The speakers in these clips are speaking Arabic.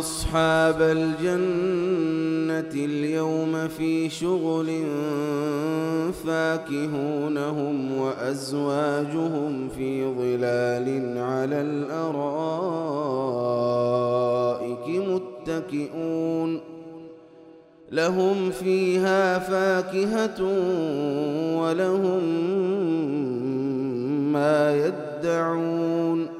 أصحاب الجنة اليوم في شغل فاكهون هم وأزواجهم في ظلال على الأرائك متكئون لهم فيها فاكهة ولهم ما يدعون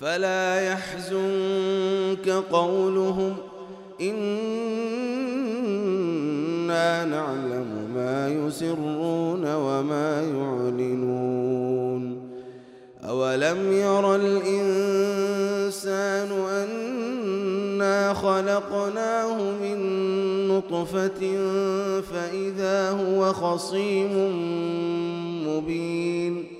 فلا يحزنك قولهم إنا نعلم ما يسرون وما يعلنون أولم ير الإنسان أنا خلقناه من نطفة فإذا هو خصيم مبين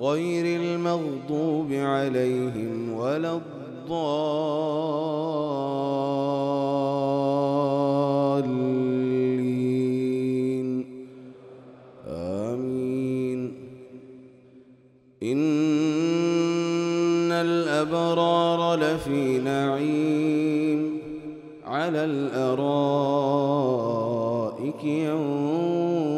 غير المغضوب عليهم ولا الضالين. آمين. إن الأبرار لفي نعيم. على الأرائك ينظرون.